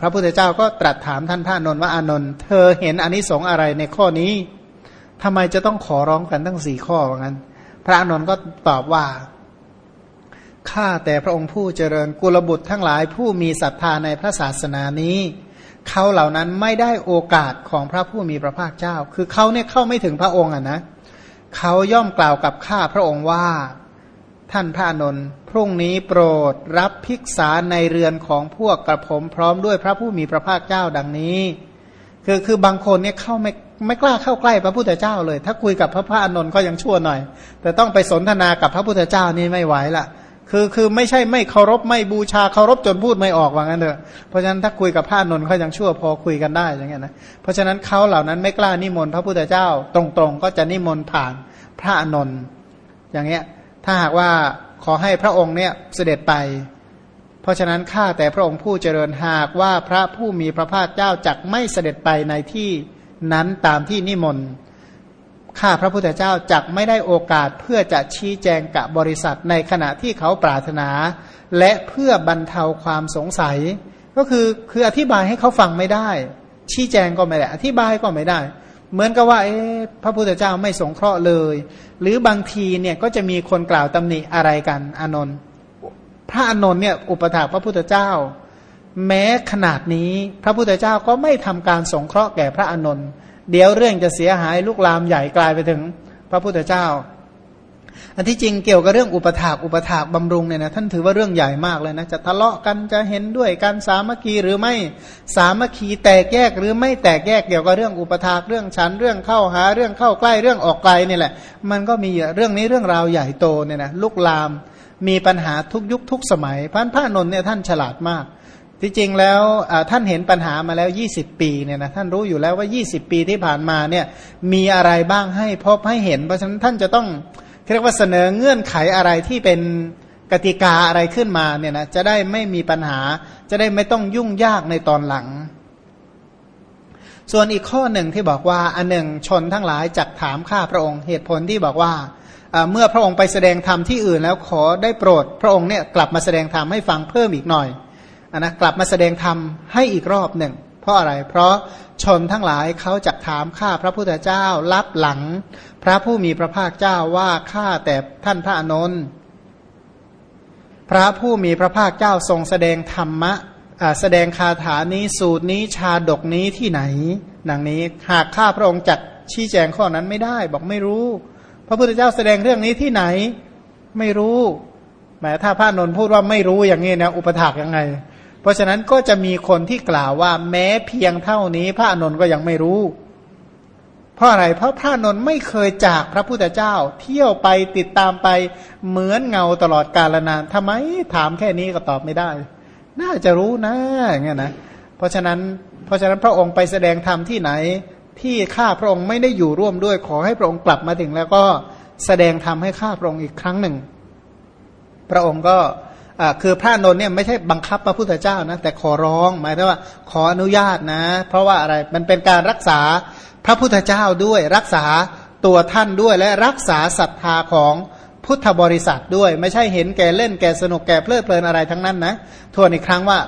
พระพุทธเจ้าก็ตรัสถามท่านพระนนท์ว่าอานนท์เธอเห็นอนิสงส์อะไรในข้อนี้ทำไมจะต้องขอร้องกันตั้งสี่ข้อว่างั้น พระอนนท์ก็ตอบว่าข้าแต่พระองค์ผู้เจริญกุลบุตรทั้งหลายผู้มีศรัทธาในพระศาสนานี้ เขาเหล่านั้นไม่ได้โอกาสของพระผู้มีพระภาคเจ้า คือเขาเนี่ยเข้าไม่ถึงพระองค์อะนะเขาย่อมกล่าวกับข้าพระองค์ว่า ท่านพระนนท์ พรุ่งนี้โปรดรับภิกษาในเรือนของพวกกระผมพร้อมด้วยพระผู้มีพระภาคเจ้าดังนี้ คือคือบางคนเนี่ยเข้าไม่ไม่กล้าเข้าใกล้พระพุทธเจ้าเลย ถ้าคุยกับพระพระอานนท์ก็ยังชั่วหน่อย แต่ต้องไปสนทนากับพระพุทธเจ้านี่ไม่ไหวละคือคือไม่ใช่ไม่เคารพไม่บูชาเคารพจนพูดไม่ออกว่างั้นเถอะเพราะฉะนั้นถ้าคุยกับพระนนท์เขายังชั่วพอคุยกันได้อย่างเงี้ยนะเพราะฉะนั้นเขาเหล่านั้นไม่กล้านิมนต์พระพุทธเจ้า ตรงๆ ก็จะนิมนต์ผ่านพระนนท์อย่างเงี้ยถ้าหากว่า ขอให้พระองค์เนี่ยเสด็จไป เพราะฉะนั้นข้าแต่พระองค์ผู้เจริญหากว่าพระผู้มีพระภาคเจ้าจักไม่เสด็จไปในที่นั้นตามที่นิมนต์ข้าพระพุทธเจ้าจักไม่ได้โอกาสเพื่อจะชี้แจงกับบริษัทในขณะที่เขาปรารถนา และเพื่อบรรเทาความสงสัย ก็คือคืออธิบายให้เขาฟังไม่ได้ ชี้แจงก็ไม่ได้ อธิบายก็ไม่ได้ เหมือนกับว่าพระพุทธเจ้าไม่สงเคราะห์เลย หรือบางทีเนี่ยก็จะมีคนกล่าวตำหนิอะไรกันอานนท์พระอานนท์เนี่ยอุปถากพระพุทธเจ้า แม้ขนาดนี้พระพุทธเจ้าก็ไม่ทำการสงเคราะห์แก่พระอานนท์เดี๋ยวเรื่องจะเสียหายลุกลามใหญ่กลายไปถึงพระพุทธเจ้า อันที่จริงเกี่ยวกับเรื่องอุปถากอุปถากบำรุงเนี่ยนะท่านถือว่าเรื่องใหญ่มากเลยนะจะทะเลาะกันจะเห็นด้วยกันสามัคคีหรือไม่สามัคคีแตกแยกหรือไม่แตกแยกเกี่ยวกับเรื่องอุปถากเรื่องฉันเรื่องเข้าหาเรื่องเข้าใกล้เรื่องออกไกลนี่แหละ มันก็มีเรื่องนี้เรื่องราวใหญ่โตเนี่ยนะลุกลามมีปัญหาทุกยุคทุกสมัยพระพระนนท์เนี่ยท่านฉลาดมาก ที่จริงแล้วท่านเห็นปัญหามาแล้ว 20 ปีเนี่ยนะท่านรู้อยู่แล้วว่า 20 ปีที่ผ่านมาเนี่ยมีอะไรบ้างให้พบให้เห็น เพราะฉะนั้นท่านจะต้อง เรียกว่าเสนอเงื่อนไขอะไรที่เป็นกติกาอะไรขึ้นมาเนี่ยนะจะได้ไม่มีปัญหาจะได้ไม่ต้องยุ่งยากในตอนหลัง ส่วนอีกข้อหนึ่งที่บอกว่าอันหนึ่งชนทั้งหลายจักถามข้าพระองค์เหตุผลที่บอกว่าเมื่อพระองค์ไปแสดงธรรมที่อื่นแล้วขอได้โปรด พระองค์เนี่ยกลับมาแสดงธรรมให้ฟังเพิ่มอีกหน่อยนนะกลับมาแสดงธรรมให้อีกรอบหนึ่ง เพราะอะไร เพราะชนทั้งหลายเขาจะถามข้าพระพุทธเจ้ารับหลัง พระผู้มีพระภาคเจ้าว่าข้าแต่ท่านพระอนนท์พระผู้มีพระภาคเจ้าทรงแสดงธรรมะแสดงคาถานี้สูตรนี้ชาดกนี้ที่ไหน ดังนี้หากข้าพระองค์จัดชี้แจงข้อนั้นไม่ได้ บอกไม่รู้ พระพุทธเจ้าแสดงเรื่องนี้ที่ไหน ไม่รู้แม้ถ้าพระนนท์พูดว่าไม่รู้อย่างนี้นะอุปถากยังไง เพราะฉะนั้นก็จะมีคนที่กล่าวว่าแม้เพียงเท่านี้ พระนนท์ก็ยังไม่รู้ เพราะอะไร เพราะพระนนท์ไม่เคยจากพระพุทธเจ้า เที่ยวไปติดตามไปเหมือนเงาตลอดกาลนานทำไมถามแค่นี้ก็ตอบไม่ได้ น่าจะรู้นะอย่างเงี้ยนะเพราะฉะนั้นเพราะฉะนั้นพระองค์ไปแสดงธรรมที่ไหน ที่ข้าพระองค์ไม่ได้อยู่ร่วมด้วยขอให้พระองค์กลับมาถึงแล้วก็แสดงธรรมให้ข้าพระองค์อีกครั้งหนึ่ง พระองค์ก็ คือพระนนท์เนี่ยไม่ใช่บังคับพระพุทธเจ้านะแต่ขอร้องหมายถึงว่าขออนุญาตนะ เพราะว่าอะไรมันเป็นการรักษาพระพุทธเจ้าด้วยรักษาตัวท่านด้วยและรักษาศรัทธาของพุทธบริษัทด้วย ไม่ใช่เห็นแก่เล่นแก่สนุกแก่เพลิดเพลินอะไรทั้งนั้นนะทวนอีกครั้งว่า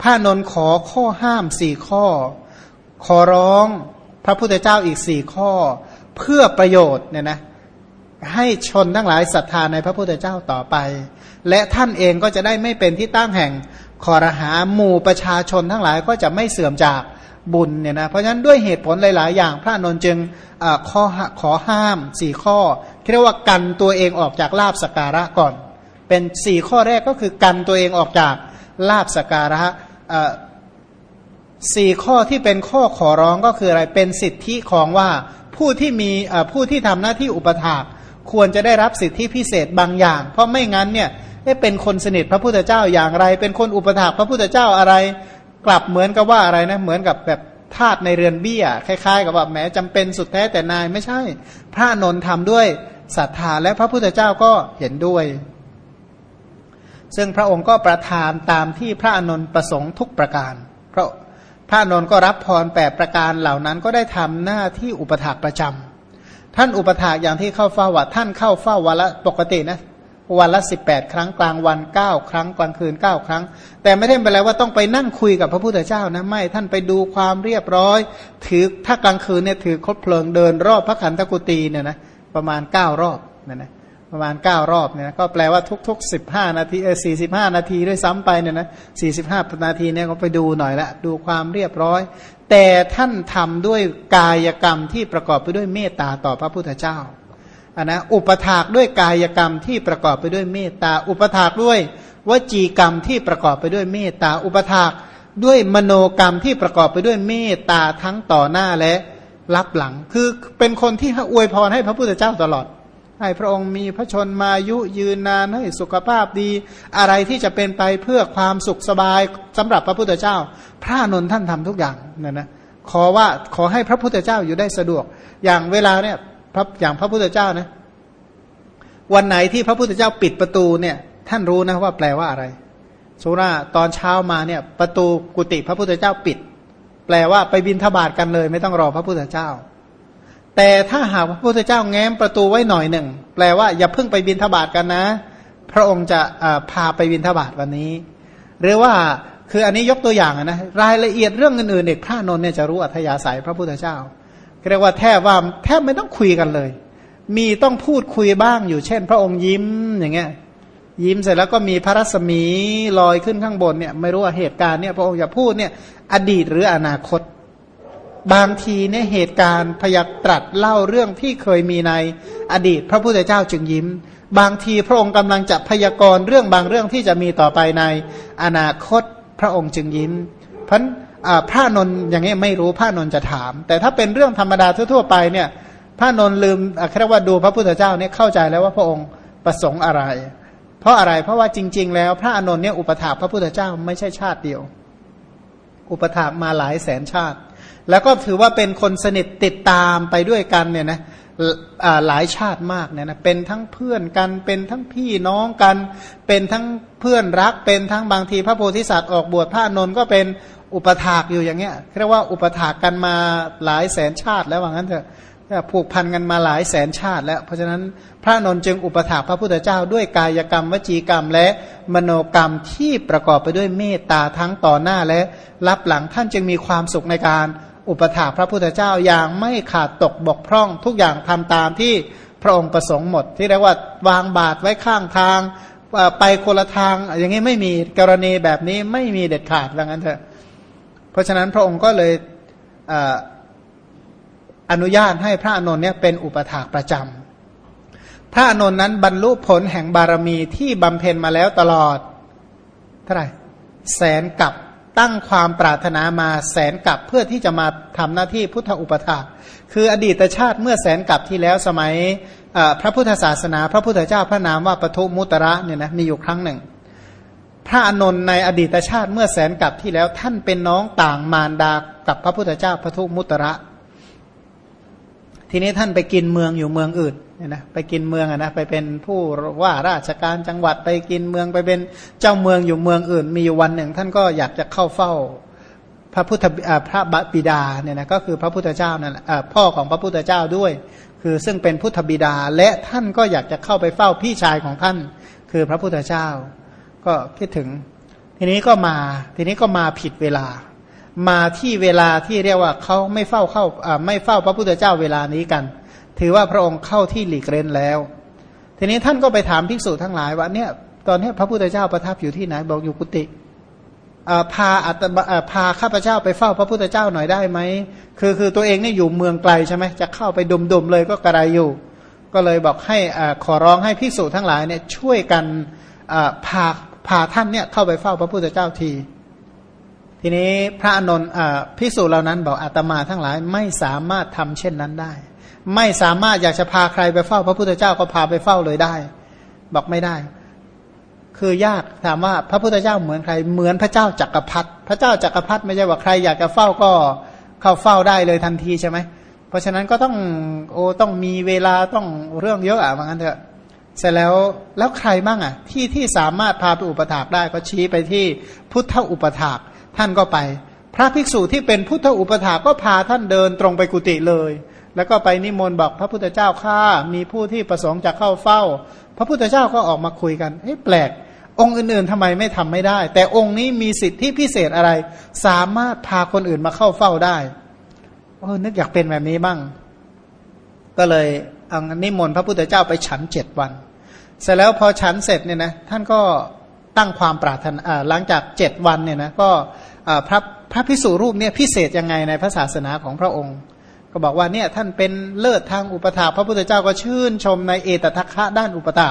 พระนนท์ขอข้อห้ามสี่ข้อ ขอร้องพระพุทธเจ้าอีกสี่ข้อ เพื่อประโยชน์เนี่ยนะ ให้ชนทั้งหลายศรัทธาในพระพุทธเจ้าต่อไป และท่านเองก็จะได้ไม่เป็นที่ตั้งแห่งคอรหาหมู่ประชาชนทั้งหลายก็จะไม่เสื่อมจากบุญเนี่ยนะเพราะฉะนั้นด้วยเหตุผลหลาย ๆ อย่างพระนนจึงข้อขอห้ามสี่ข้อเรียกว่ากันตัวเองออกจากลาบสการะก่อน เป็นสี่ข้อแรกก็คือกันตัวเองออกจากลาบสการะสี่ข้อที่เป็นข้อขอร้องก็คืออะไรเป็นสิทธิของว่าผู้ที่มีผู้ที่ทำหน้าที่อุปถาก ควรจะได้รับสิทธิพิเศษบางอย่าง เพราะไม่งั้นเนี่ยเป็นคนสนิทพระพุทธเจ้าอย่างไร เป็นคนอุปถากพระพุทธเจ้าอะไร กลับเหมือนกับว่าอะไรนะเหมือนกับแบบทาสในเรือนเบี้ยคล้ายๆ กับว่าแม้จำเป็นสุดแท้แต่นายไม่ใช่ พระนนทำด้วยศรัทธาและพระพุทธเจ้าก็เห็นด้วย ซึ่งพระองค์ก็ประทานตามที่พระอนนท์ประสงค์ทุกประการพระพระอนนท์ก็รับพรแปดประการเหล่านั้นก็ได้ทำหน้าที่อุปถากประจำ ท่านอุปถากอย่างที่เข้าเฝ้าว่าท่านเข้าเฝ้าวันละปกตินะวันละสิบแปดครั้งกลางวันเก้าครั้งกลางคืนเก้าครั้ง แต่ไม่ได้แปลว่าต้องไปนั่งคุยกับพระพุทธเจ้านะไม่ท่านไปดูความเรียบร้อย ถือถ้ากลางคืนเนี่ยถือคดเพลิงเดินรอบพระขันธกุฏีเนี่ยนะประมาณเก้ารอบนี่ยนะ ประมาณเก้ารอบเนี่ยนะก็แปลว่าทุกๆสิบห้านาทีเออสี่สิบห้านาทีด้วยซ้ำไปเนี่ยนะสี่สิบห้านาทีเนี่ยก็ไปดูหน่อยละดูความเรียบร้อย แต่ท่านทำด้วยกายกรรมที่ประกอบไปด้วยเมตตาต่อพระพุทธเจ้าอันนะอุปถากด้วยกายกรรมที่ประกอบไปด้วยเมตตา อุปถากด้วยวจีกรรมที่ประกอบไปด้วยเมตตา อุปถากด้วยมโนกรรมที่ประกอบไปด้วยเมตตาทั้งต่อหน้าและรับหลัง คือเป็นคนที่อวยพรให้พระพุทธเจ้าตลอด ให้พระองค์มีพระชนมายุยืนนานให้สุขภาพดี อะไรที่จะเป็นไปเพื่อความสุขสบายสำหรับพระพุทธเจ้า พระนนท่านทำทุกอย่างนะนะขอว่าขอให้พระพุทธเจ้าอยู่ได้สะดวก อย่างเวลาเนี่ยพระอย่างพระพุทธเจ้านะวันไหนที่พระพุทธเจ้าปิดประตูเนี่ย ท่านรู้นะว่าแปลว่าอะไรสุราตอนเช้ามาเนี่ยประตูกุฏิพระพุทธเจ้าปิด แปลว่าไปบินทบาทกันเลย ไม่ต้องรอพระพุทธเจ้า แต่ถ้าหากพระพุทธเจ้าแง้มประตูไว้หน่อยหนึ่ง แปลว่าอย่าเพิ่งไปบินทบาทกันนะ พระองค์จะพาไปบินทบาทวันนี้ หรือว่าคืออันนี้ยกตัวอย่างนะรายละเอียดเรื่องอื่นๆเนี่ยพระนนท์เนี่ยจะรู้อัธยาศัยพระพุทธเจ้าเรียกว่าแทบว่าแทบไม่ต้องคุยกันเลย มีต้องพูดคุยบ้างอยู่เช่น พระองค์ยิ้มอย่างเงี้ยยิ้มเสร็จแล้วก็มีพระรัศมีลอยขึ้นข้างบนเนี่ยไม่รู้ว่าเหตุการณ์เนี่ยพระองค์จะพูดเนี่ยอดีตหรืออนาคต บางทีเนี่ยเหตุการณ์พยักตรัสเล่าเรื่องที่เคยมีในอดีต พระพุทธเจ้าจึงยิ้ม บางทีพระองค์กำลังจะพยากรณ์เรื่องบางเรื่องที่จะมีต่อไปในอนาคตพระองค์จึงยิ้ม เพราะพระนนอย่างนี้ไม่รู้พระนนจะถาม แต่ถ้าเป็นเรื่องธรรมดาทั่วๆไปเนี่ยพระนนลืมแค่ว่าดูพระพุทธเจ้าเนี่ยเข้าใจแล้วว่าพระองค์ประสงค์อะไร เพราะอะไรเพราะว่าจริง ๆ แล้วพระอนนท์เนี่ยอุปถาพระพุทธเจ้าไม่ใช่ชาติเดียว อุปถามาหลายแสนชาติ แล้วก็ถือว่าเป็นคนสนิทติดตามไปด้วยกันเนี่ยนะหลายชาติมากเนี่ยนะเป็นทั้งเพื่อนกันเป็นทั้งพี่น้องกัน เป็นทั้งเพื่อนรัก เป็นทั้งบางทีพระโพธิสัตว์ออกบวชพระนนท์ก็เป็นอุปถากอยู่อย่างเงี้ยเรียกว่าอุปถากกันมาหลายแสนชาติแล้วว่างั้นเถอะผูกพันกันมาหลายแสนชาติ แล้วเพราะฉะนั้นพระนนจึงอุปถากพระพุทธเจ้าด้วยกายกรรม วจีกรรมและมโนกรรมที่ประกอบไปด้วยเมตตาทั้งต่อหน้าและรับหลังท่านจึงมีความสุขในการ อุปถาพระพุทธเจ้าอย่างไม่ขาดตกบกพร่อง ทุกอย่างทำตามที่พระองค์ประสงค์หมด ที่เรียกว่าวางบาตรไว้ข้างทางไปคนละทางอย่างนี้ไม่มีกรณีแบบนี้ไม่มีเด็ดขาดว่างั้นเถอะ เพราะฉะนั้นพระองค์ก็เลยอนุญาตให้พระอนนท์เนี่ยเป็นอุปถากประจำพระอนนท์นั้นบรรลุผลแห่งบารมีที่บำเพ็ญมาแล้วตลอดเท่าไหร่แสนกับ ตั้งความปรารถนามาแสนกับเพื่อที่จะมาทำหน้าที่พุทธอุปถาคืออดีตชาติเมื่อแสนกับที่แล้วสมัยพระพุทธศาสนา พระพุทธเจ้าพระนามว่าปทุมุตระเนี่ยนะมีอยู่ครั้งหนึ่ง พระอนนท์ในอดีตชาติเมื่อแสนกับที่แล้วท่านเป็นน้องต่างมารดากับพระพุทธเจ้าพระทุมุตระ ทีนี้ท่านไปกินเมืองอยู่เมืองอื่นเนี่ยนะไปกินเมืองอะนะไปเป็นผู้ว่าราชการจังหวัดไปกินเมืองไปเป็นเจ้าเมืองอยู่เมืองอื่น มีอยู่วันหนึ่ง ท่านก็อยากจะเข้าเฝ้าพระพุทธพระบิดาเนี่ยนะก็คือพระพุทธเจ้านั่นพ่อของพระพุทธเจ้าด้วย คือซึ่งเป็นพุทธบิดาและท่านก็อยากจะเข้าไปเฝ้าพี่ชายของท่าน คือพระพุทธเจ้า ก็คิดถึง ทีนี้ก็มาทีนี้ก็มาผิดเวลา มาที่เวลาที่เรียกว่าเขาไม่เฝ้าเข้าไม่เฝ้าพระพุทธเจ้าเวลานี้กัน ถือว่าพระองค์เข้าที่หลีกเล่นแล้ว ทีนี้ท่านก็ไปถามภิกษุทั้งหลายว่าเนี่ยตอนนี้พระพุทธเจ้าประทับอยู่ที่ไหนบอกอยู่กุฏิพาอัตพาข้าพเจ้าไปเฝ้าพระพุทธเจ้าหน่อยได้ไหมคือคือตัวเองเนี่ยอยู่เมืองไกลใช่ไหมจะเข้าไปดมๆเลยก็กระไรอยู่ ก็เลยบอกให้ขอร้องให้ภิกษุทั้งหลายเนี่ยช่วยกันพาพาท่านเนี่ยเข้าไปเฝ้าพระพุทธเจ้าที ทีนี้พระอนนท์พิสูจน์เหล่านั้นบอกอาตมาทั้งหลายไม่สามารถทำเช่นนั้นได้ ไม่สามารถอยากจะพาใครไปเฝ้า พระพุทธเจ้าก็พาไปเฝ้าเลยได้ บอกไม่ได้ คือยากถามว่าพระพุทธเจ้าเหมือนใครเหมือนพระเจ้าจักรพรรดิพระเจ้าจักรพรรดิไม่ใช่ว่าใครอยากจะเฝ้าก็เข้าเฝ้าได้เลยทันทีใช่ไหมเพราะฉะนั้นก็ต้องโอ้ต้องมีเวลาต้องเรื่องเยอะอะว่างั้นเถอะเสร็จแล้วแล้วใครบ้างอะ ที่ที่สามารถพาไปอุปถากได้ก็ชี้ไปที่พุทธอุปถาก ท่านก็ไป พระภิกษุที่เป็นพุทธอุปถาก็พาท่านเดินตรงไปกุฏิเลย แล้วก็ไปนิมนต์บอกพระพุทธเจ้าข้ามีผู้ที่ประสงค์จะเข้าเฝ้า พระพุทธเจ้าก็ออกมาคุยกันเฮ้แปลก องค์อื่นๆทำไมไม่ทำไม่ได้ แต่องค์นี้มีสิทธิพิเศษอะไร สามารถพาคนอื่นมาเข้าเฝ้าได้โอ้นึกอยากเป็นแบบนี้บ้าง ก็เลยเอานิมนต์พระพุทธเจ้าไปฉันเจ็ดวัน เสร็จแล้วพอฉันเสร็จเนี่ยนะท่านก็ตั้งความปรารถนาหลังจากเจ็ดวันเนี่ยนะก็ พระพระพิสุรูปเนี่ยพิเศษยังไงในพระศาสนาของพระองค์ ก็บอกว่าเนี่ยท่านเป็นเลิศทางอุปถาพระพุทธเจ้าก็ชื่นชมในเอตทัคคะด้านอุปถา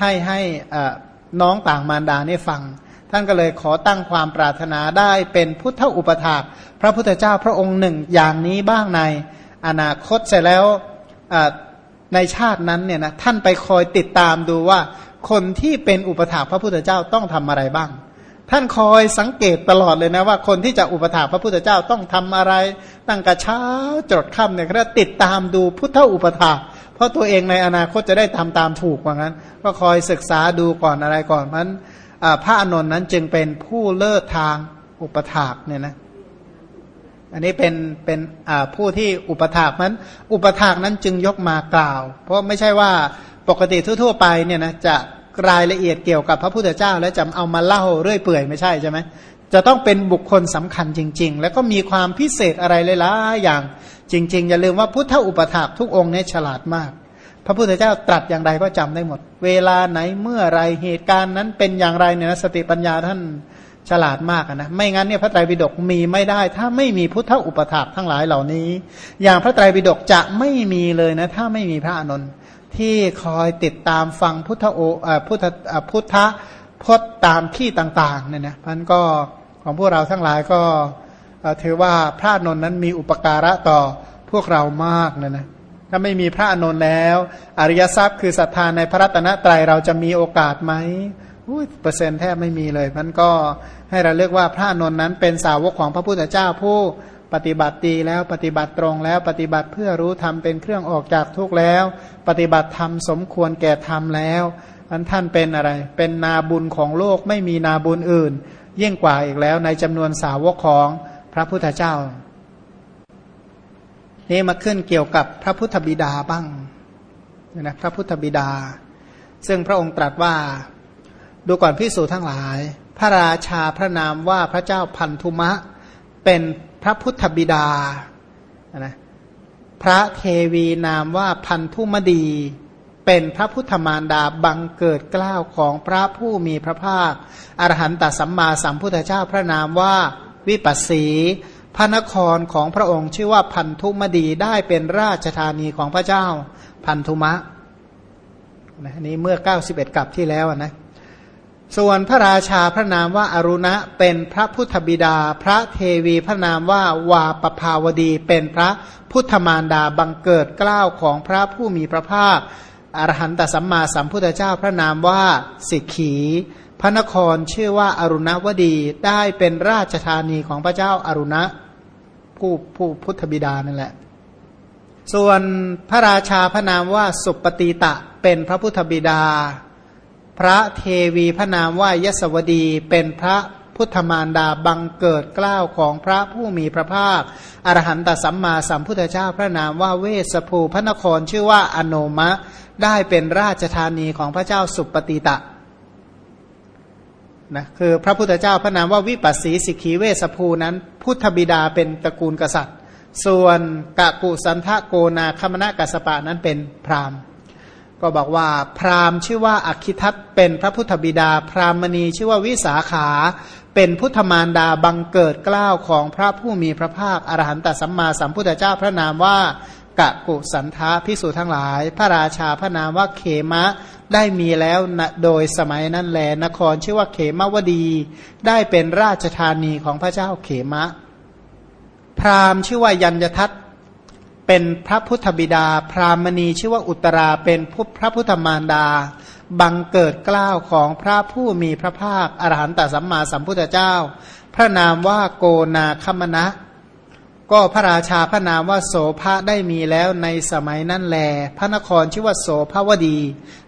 ให้ให้น้องต่างมารดาเนี่ยฟัง ท่านก็เลยขอตั้งความปรารถนาได้เป็นพุทธอุปถาพระพุทธเจ้าพระองค์หนึ่งอย่างนี้บ้างในอนาคตเสร็จแล้วในชาตินั้นเนี่ยนะท่านไปคอยติดตามดูว่าคนที่เป็นอุปถาพระพุทธเจ้าต้องทำอะไรบ้าง ท่านคอยสังเกตตลอดเลยนะว่าคนที่จะอุปถาพระพุทธเจ้าต้องทำอะไร ตั้งกระเช้าจดค่ำเนี่ยก็ติดตามดูพุทธอุปถาเพราะตัวเองในอนาคตจะได้ทำตามถูกว่างั้น ก็คอยศึกษาดูก่อนอะไรก่อนมันพระอนุนนั้นจึงเป็นผู้เลิศทางอุปถากเนี่ยนะอันนี้เป็นเป็นผู้ที่อุปถากนั้น อุปถากนั้นจึงยกมากล่าว เพราะไม่ใช่ว่าปกติทั่ว ๆ ไปเนี่ยนะจะ รายละเอียดเกี่ยวกับพระพุทธเจ้า แล้วจะเอามาเล่าเรื่อยเปื่อยไม่ใช่ใช่ไหมจะต้องเป็นบุคคลสำคัญจริง ๆ แล้วก็มีความพิเศษอะไรหลายๆอย่างจริง ๆ อย่าลืมว่าพุทธอุปถากทุกองค์เนี่ยฉลาดมาก พระพุทธเจ้าตรัสอย่างใดก็จำได้หมด เวลาไหนเมื่อไรเหตุการณ์นั้นเป็นอย่างไรเนี่ยนะสติปัญญาท่านฉลาดมากนะไม่งั้นเนี่ยพระไตรปิฎกมีไม่ได้ ถ้าไม่มีพุทธอุปถากทั้งหลายเหล่านี้ อย่างพระไตรปิฎกจะไม่มีเลยนะ ถ้าไม่มีพระอนุนท์ ที่คอยติดตามฟังพุทธโอพุทธพุทธพจน์ตามที่ต่างๆเนี่ยนะพันก็ของพวกเราทั้งหลายก็ถือว่าพระอนุนนั้นมีอุปการะต่อพวกเรามากนะนะถ้าไม่มีพระอนุนแล้ว อริยทรัพย์คือศรัทธาในพระรัตนตรัยเราจะมีโอกาสไหมเปอร์เซ็นต์แทบไม่มีเลยมันก็ให้เราเรียกว่าพระนนท์นั้นเป็นสาวกของพระพุทธเจ้าผู้ ปฏิบัติดีแล้วปฏิบัติตรงแล้วปฏิบัติเพื่อรู้ธรรมเป็นเครื่องออกจากทุกข์แล้ว ปฏิบัติธรรมสมควรแก่ธรรมแล้วอันท่านเป็นอะไร เป็นนาบุญของโลกไม่มีนาบุญอื่น ยิ่งกว่าอีกแล้วในจำนวนสาวกของพระพุทธเจ้า นี่มาขึ้นเกี่ยวกับพระพุทธบิดาบ้างนะพระพุทธบิดา ซึ่งพระองค์ตรัสว่าดูก่อนพิสูจทั้งหลาย พระราชาพระนามว่าพระเจ้าพันธุมะเป็น พระพุทธบิดานะพระเทวีนามว่าพันธุมดี เป็นพระพุทธมารดาบังเกิดกล้าวของพระผู้มีพระภาคอรหันตสัมมาสัมพุทธเจ้าพระนามว่าวิปัสสีพระนครของพระองค์ชื่อว่าพันธุมดีได้เป็นราชธานีของพระเจ้าพันธุมะนะนี้เมื่อ 91 กับที่แล้วนะ ส่วนพระราชาพระนามว่าอรุณะเป็นพระพุทธบิดา พระเทวีพระนามว่าวาปภาวดี เป็นพระพุทธมารดาบังเกิดกล้าวของพระผู้มีพระภาคอรหันตสัมมาสัมพุทธเจ้าพระนามว่าสิกขี พระนครชื่อว่าอรุณวดีได้เป็นราชธานีของพระเจ้าอารุณะ ผู้ผู้พุทธบิดานั่นแหละ ส่วนพระราชาพระนามว่าสุปฏิตะเป็นพระพุทธบิดา พระเทวีพระนามว่ายศวดีเป็นพระพุทธมารดาบังเกิดกล้าวของพระผู้มีพระภาค อรหันตสัมมาสัมพุทธเจ้าพระนามว่าเวสภูพระนครชื่อว่าอโนมะ ได้เป็นราชธานีของพระเจ้าสุปฏิตะนะคือพระพุทธเจ้าพระนามว่าวิปัสสีสิกขีเวสภูนั้น พุทธบิดาเป็นตระกูลกษัตริย์ ส่วนกะกุสันทะโกนาคมณะกัสปะนั้นเป็นพราหมณ์ ก็บอกว่าพราหมณ์ชื่อว่าอักขิทัตเป็นพระพุทธบิดา พราหมณีชื่อว่าวิสาขา เป็นพุทธมารดาบังเกิดกล้าวของพระผู้มีพระภาคอรหันตสัมมาสัมพุทธเจ้าพระนามว่ากะกุสันทะพิสูจทั้งหลาย พระราชาพระนามว่าเขมะได้มีแล้วโดยสมัยนั้นแลนครชื่อว่าเขมวดี ได้เป็นราชธานีของพระเจ้าเขมะ พราหมณ์ชื่อว่ายัญยทัต เป็นพระพุทธบิดา พรามณีชื่อว่าอุตราเป็นพระพุทธมารดา บังเกิดกล้าวของพระผู้มีพระภาคอรหันตสัมมาสัมพุทธเจ้า พระนามว่าโกนาคมณะก็พระราชาพระนามว่าโสภะได้มีแล้วในสมัยนั้นแล พระนครชื่อว่าโสภาวดี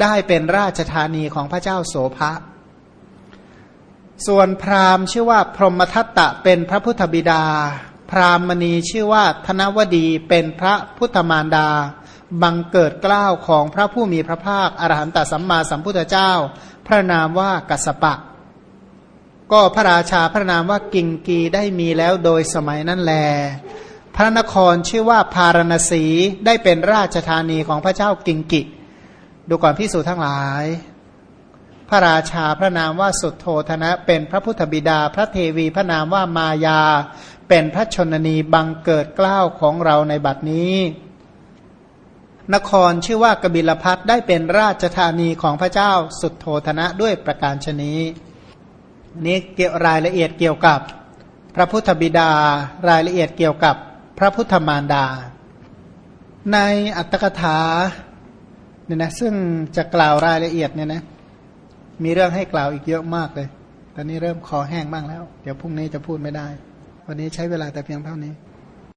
ได้เป็นราชธานีของพระเจ้าโสภะส่วนพราหมณ์ชื่อว่าพรหมทัตตะเป็นพระพุทธบิดา พรามณีชื่อว่าธนวดีเป็นพระพุทธมารดา บังเกิดเกล้าวของพระผู้มีพระภาคอรหันตสัมมาสัมพุทธเจ้า พระนามว่ากัสปะ ก็พระราชาพระนามว่ากิงกีได้มีแล้วโดยสมัยนั้นแล พระนครชื่อว่าพารณสีได้เป็นราชธานีของพระเจ้ากิงกิ ดูก่อนพิสูจทั้งหลาย พระราชาพระนามว่าสุดโทธนะ เป็นพระพุทธบิดาพระเทวีพระนามว่ามายา เป็นพระชนนีบังเกิดกล้าวของเราในบัดนี้ นครชื่อว่ากบิลพัทได้เป็นราชธานีของพระเจ้าสุดโทธนะด้วยประการชนี้นี้เกี่ยวรายละเอียดเกี่ยวกับ พระพุทธบิดารายละเอียดเกี่ยวกับพระพุทธมารดา ในอัตถกถาเนี่ยนะซึ่งจะกล่าวรายละเอียดเนี่ยนะมีเรื่องให้กล่าวอีกเยอะมากเลย ตอนนี้เริ่มคอแห้งบ้างแล้ว เดี๋ยวพรุ่งนี้จะพูดไม่ได้ วันนี้ใช้เวลาแต่เพียงเท่านี้